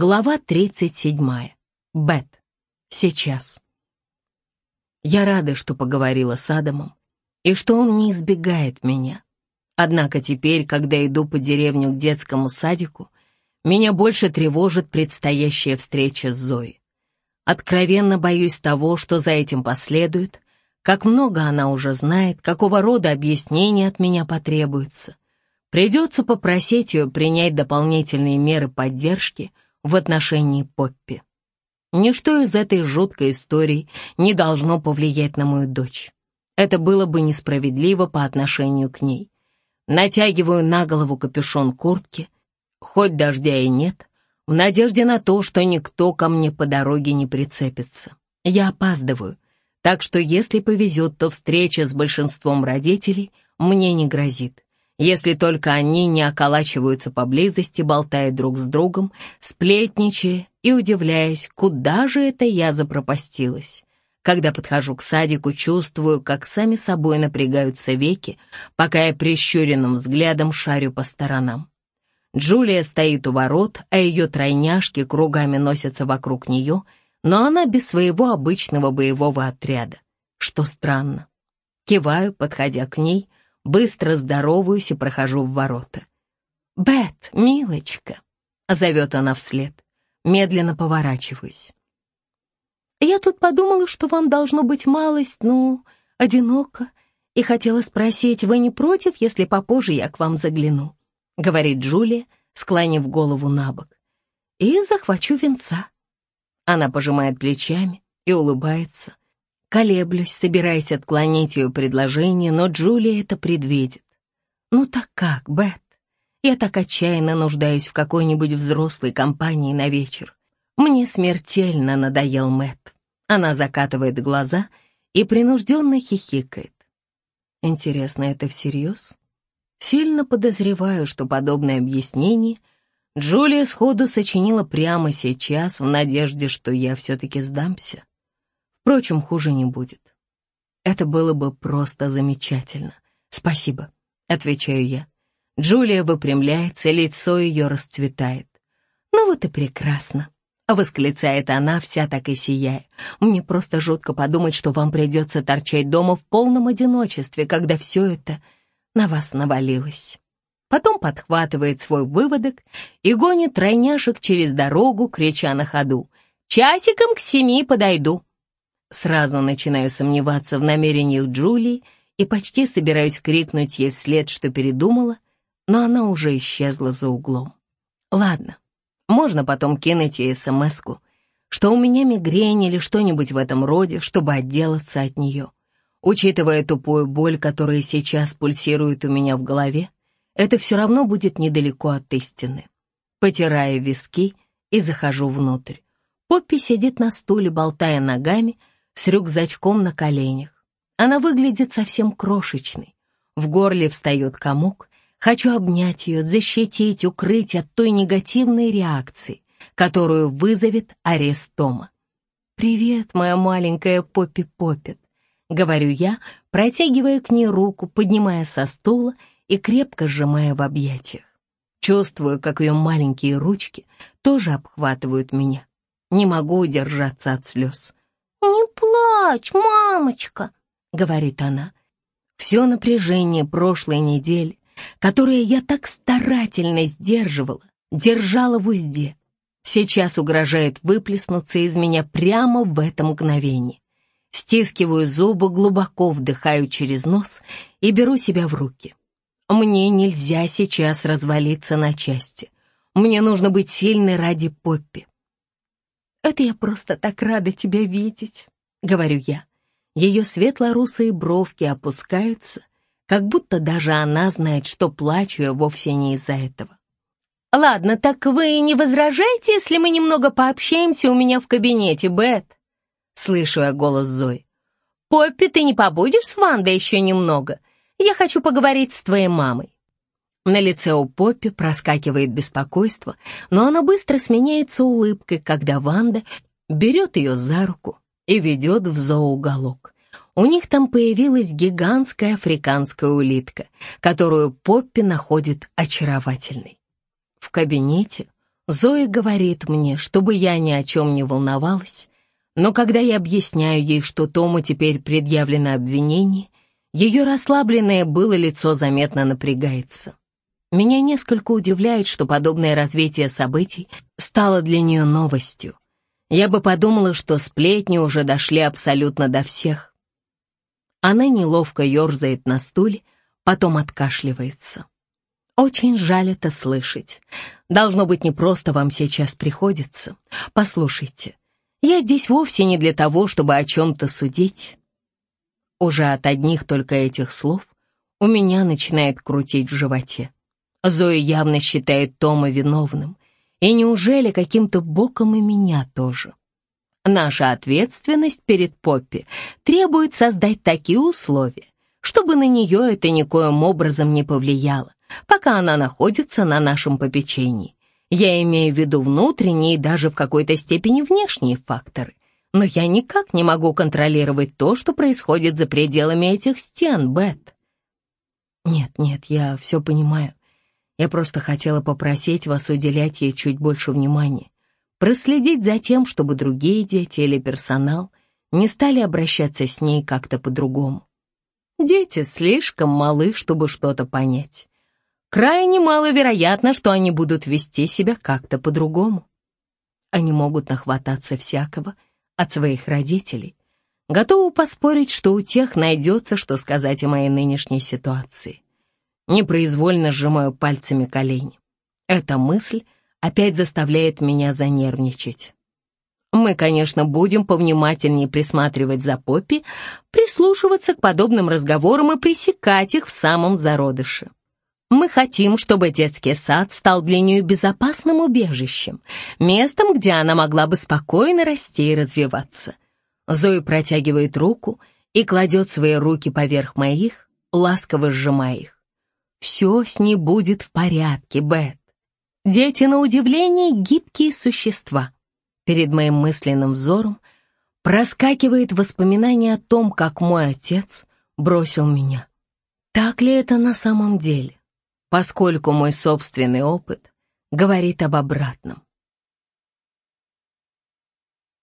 Глава 37. Бет. Сейчас. Я рада, что поговорила с Адамом, и что он не избегает меня. Однако теперь, когда иду по деревню к детскому садику, меня больше тревожит предстоящая встреча с Зоей. Откровенно боюсь того, что за этим последует, как много она уже знает, какого рода объяснения от меня потребуется. Придется попросить ее принять дополнительные меры поддержки в отношении Поппи. Ничто из этой жуткой истории не должно повлиять на мою дочь. Это было бы несправедливо по отношению к ней. Натягиваю на голову капюшон куртки, хоть дождя и нет, в надежде на то, что никто ко мне по дороге не прицепится. Я опаздываю, так что если повезет, то встреча с большинством родителей мне не грозит. Если только они не околачиваются поблизости, болтая друг с другом, сплетничая и удивляясь, куда же это я запропастилась. Когда подхожу к садику, чувствую, как сами собой напрягаются веки, пока я прищуренным взглядом шарю по сторонам. Джулия стоит у ворот, а ее тройняшки кругами носятся вокруг нее, но она без своего обычного боевого отряда, что странно. Киваю, подходя к ней, быстро здороваюсь и прохожу в ворота. «Бет, милочка!» — зовет она вслед. Медленно поворачиваюсь. «Я тут подумала, что вам должно быть малость, ну, одиноко, и хотела спросить, вы не против, если попозже я к вам загляну?» — говорит Джулия, склонив голову на бок. «И захвачу венца». Она пожимает плечами и улыбается. Колеблюсь, собираясь отклонить ее предложение, но Джулия это предвидит. «Ну так как, Бет? Я так отчаянно нуждаюсь в какой-нибудь взрослой компании на вечер. Мне смертельно надоел Мэтт». Она закатывает глаза и принужденно хихикает. Интересно, это всерьез? Сильно подозреваю, что подобное объяснение Джулия сходу сочинила прямо сейчас в надежде, что я все-таки сдамся. Впрочем, хуже не будет. Это было бы просто замечательно. Спасибо, отвечаю я. Джулия выпрямляется, лицо ее расцветает. Ну вот и прекрасно. Восклицает она, вся так и сияя. Мне просто жутко подумать, что вам придется торчать дома в полном одиночестве, когда все это на вас навалилось. Потом подхватывает свой выводок и гонит тройняшек через дорогу, крича на ходу. «Часиком к семи подойду». Сразу начинаю сомневаться в намерениях Джулии и почти собираюсь крикнуть ей вслед, что передумала, но она уже исчезла за углом. Ладно, можно потом кинуть ей смс что у меня мигрень или что-нибудь в этом роде, чтобы отделаться от нее. Учитывая тупую боль, которая сейчас пульсирует у меня в голове, это все равно будет недалеко от истины. Потирая виски и захожу внутрь. Поппи сидит на стуле, болтая ногами, с рюкзачком на коленях. Она выглядит совсем крошечной. В горле встает комок. Хочу обнять ее, защитить, укрыть от той негативной реакции, которую вызовет арест Тома. «Привет, моя маленькая Поппи Поппет», — говорю я, протягивая к ней руку, поднимая со стула и крепко сжимая в объятиях. Чувствую, как ее маленькие ручки тоже обхватывают меня. Не могу удержаться от слез. «Не плачь, мамочка», — говорит она. Все напряжение прошлой недели, которое я так старательно сдерживала, держала в узде, сейчас угрожает выплеснуться из меня прямо в это мгновение. Стискиваю зубы, глубоко вдыхаю через нос и беру себя в руки. Мне нельзя сейчас развалиться на части. Мне нужно быть сильной ради Поппи. «Это я просто так рада тебя видеть», — говорю я. Ее светло-русые бровки опускаются, как будто даже она знает, что плачу я вовсе не из-за этого. «Ладно, так вы не возражаете, если мы немного пообщаемся у меня в кабинете, Бет?» Слышу я голос Зои. «Поппи, ты не побудешь с Вандой еще немного? Я хочу поговорить с твоей мамой». На лице у Поппи проскакивает беспокойство, но оно быстро сменяется улыбкой, когда Ванда берет ее за руку и ведет в зооуголок. У них там появилась гигантская африканская улитка, которую Поппи находит очаровательной. В кабинете Зоя говорит мне, чтобы я ни о чем не волновалась, но когда я объясняю ей, что Тому теперь предъявлено обвинение, ее расслабленное было лицо заметно напрягается. Меня несколько удивляет, что подобное развитие событий стало для нее новостью. Я бы подумала, что сплетни уже дошли абсолютно до всех. Она неловко ерзает на стуле, потом откашливается. Очень жаль это слышать. Должно быть, не просто вам сейчас приходится. Послушайте, я здесь вовсе не для того, чтобы о чем-то судить. Уже от одних только этих слов у меня начинает крутить в животе. Зоя явно считает Тома виновным. И неужели каким-то боком и меня тоже? Наша ответственность перед Поппи требует создать такие условия, чтобы на нее это никоим образом не повлияло, пока она находится на нашем попечении. Я имею в виду внутренние и даже в какой-то степени внешние факторы. Но я никак не могу контролировать то, что происходит за пределами этих стен, Бет. Нет, нет, я все понимаю. Я просто хотела попросить вас уделять ей чуть больше внимания, проследить за тем, чтобы другие дети или персонал не стали обращаться с ней как-то по-другому. Дети слишком малы, чтобы что-то понять. Крайне маловероятно, что они будут вести себя как-то по-другому. Они могут нахвататься всякого от своих родителей. Готовы поспорить, что у тех найдется, что сказать о моей нынешней ситуации. Непроизвольно сжимаю пальцами колени. Эта мысль опять заставляет меня занервничать. Мы, конечно, будем повнимательнее присматривать за Поппи, прислушиваться к подобным разговорам и пресекать их в самом зародыше. Мы хотим, чтобы детский сад стал для нее безопасным убежищем, местом, где она могла бы спокойно расти и развиваться. Зои протягивает руку и кладет свои руки поверх моих, ласково сжимая их. Все с ней будет в порядке, Бет. Дети, на удивление, гибкие существа. Перед моим мысленным взором проскакивает воспоминание о том, как мой отец бросил меня. Так ли это на самом деле? Поскольку мой собственный опыт говорит об обратном.